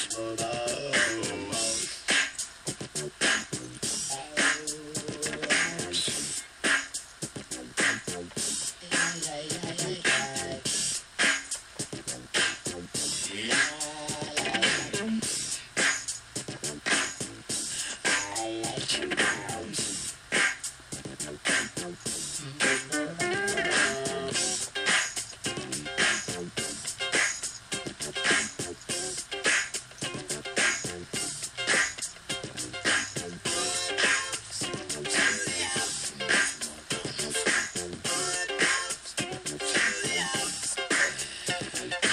Yeah. Yeah.